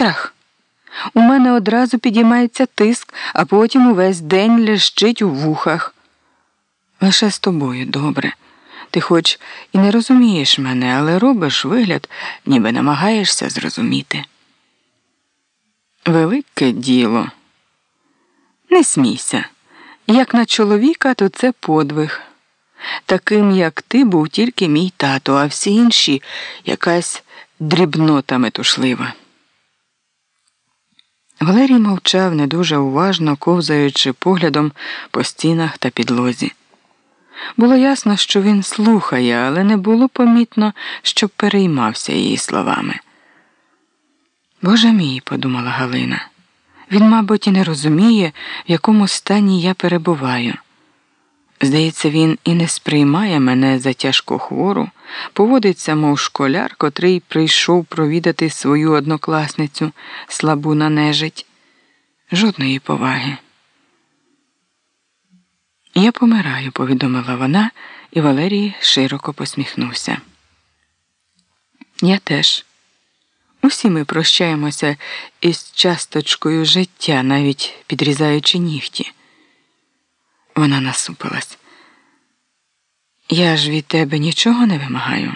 страх. У мене одразу підіймається тиск, а потім увесь день лежить у вухах. Лише з тобою добре. Ти хоч і не розумієш мене, але робиш вигляд, ніби намагаєшся зрозуміти. Велике діло. Не смійся. Як на чоловіка, то це подвиг. Таким, як ти, був тільки мій тато, а всі інші якась дрібнота метушлива. Валерій мовчав не дуже уважно, ковзаючи поглядом по стінах та підлозі. Було ясно, що він слухає, але не було помітно, щоб переймався її словами. Боже мій, подумала Галина, він, мабуть, і не розуміє, в якому стані я перебуваю. Здається, він і не сприймає мене за тяжко хвору, поводиться, мов школяр, котрий прийшов провідати свою однокласницю, слабу на нежить. Жодної поваги. Я помираю, повідомила вона, і Валерій широко посміхнувся. Я теж. Усі ми прощаємося із часточкою життя, навіть підрізаючи нігті. Вона насупилась. Я ж від тебе нічого не вимагаю.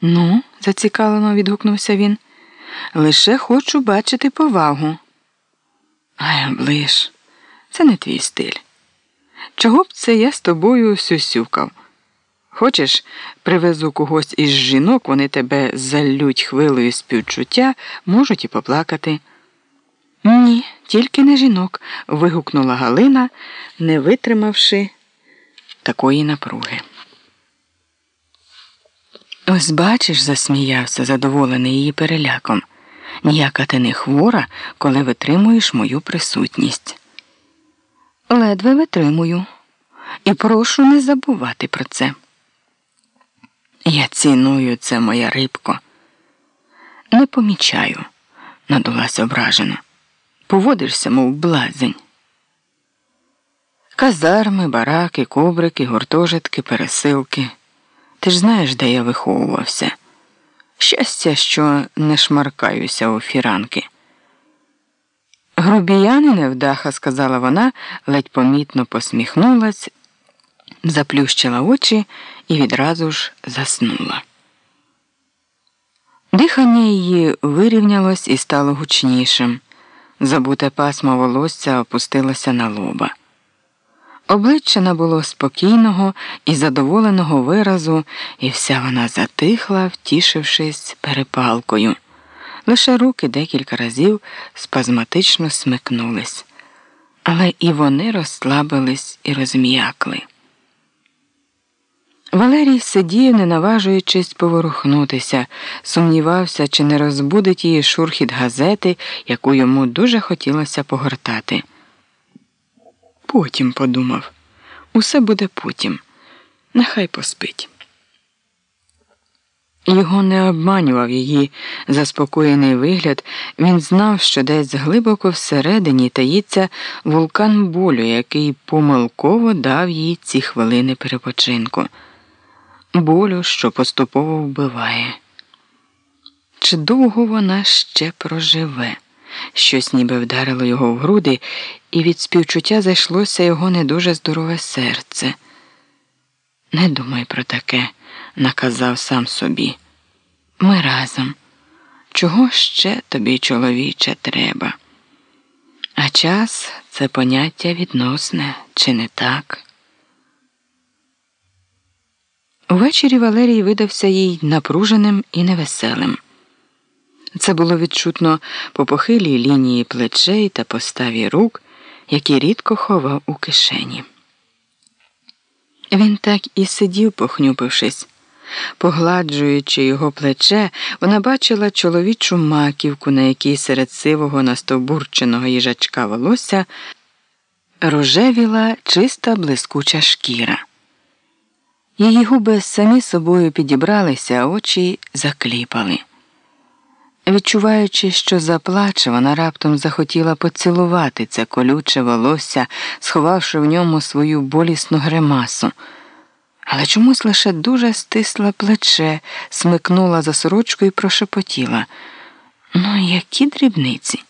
Ну, зацікавлено відгукнувся він. Лише хочу бачити повагу. Ай, оближ, це не твій стиль. Чого б це я з тобою сюсюкав? Хочеш, привезу когось із жінок, вони тебе залють хвилею співчуття, можуть і поплакати. Ні, тільки не жінок. вигукнула Галина, не витримавши такої напруги. Ось бачиш, засміявся, задоволений її переляком. Ніяка ти не хвора, коли витримуєш мою присутність. Ледве витримую, і прошу не забувати про це. Я ціную це, моя рибко. Не помічаю, надулася ображено. Поводишся, мов блазень. Казарми, бараки, кобрики, гуртожитки, пересилки. Ти ж знаєш, де я виховувався. Щастя, що не шмаркаюся у фіранки. Грубіяни невдаха, сказала вона, ледь помітно посміхнулась, заплющила очі і відразу ж заснула. Дихання її вирівнялось і стало гучнішим. Забуте пасмо волосся опустилося на лоба. Обличчя набуло спокійного і задоволеного виразу, і вся вона затихла, втішившись перепалкою. Лише руки декілька разів спазматично смикнулись, але і вони розслабились і розм'якли. Валерій сидів, не наважуючись поворухнутися, сумнівався, чи не розбудить її шурхіт газети, яку йому дуже хотілося погортати. Потім подумав, усе буде потім, нехай поспить. Його не обманював її заспокоєний вигляд, він знав, що десь глибоко всередині таїться вулкан болю, який помилково дав їй ці хвилини перепочинку, болю, що поступово вбиває. Чи довго вона ще проживе? Щось ніби вдарило його в груди, і від співчуття зайшлося його не дуже здорове серце. Не думай про таке, наказав сам собі. Ми разом. Чого ще тобі, чоловіче, треба? А час це поняття відносне, чи не так? Увечері Валерій видався їй напруженим і невеселим. Це було відчутно по похилій лінії плечей та поставі рук, які рідко ховав у кишені. Він так і сидів, похнюпившись. Погладжуючи його плече, вона бачила чоловічу маківку, на якій серед сивого настовбурченого їжачка волосся рожевіла чиста блискуча шкіра. Її губи самі собою підібралися, а очі закліпали. Відчуваючи, що заплаче, вона раптом захотіла поцілувати це колюче волосся, сховавши в ньому свою болісну гримасу. Але чомусь лише дуже стисла плече, смикнула за сорочку і прошепотіла. Ну, Які дрібниці?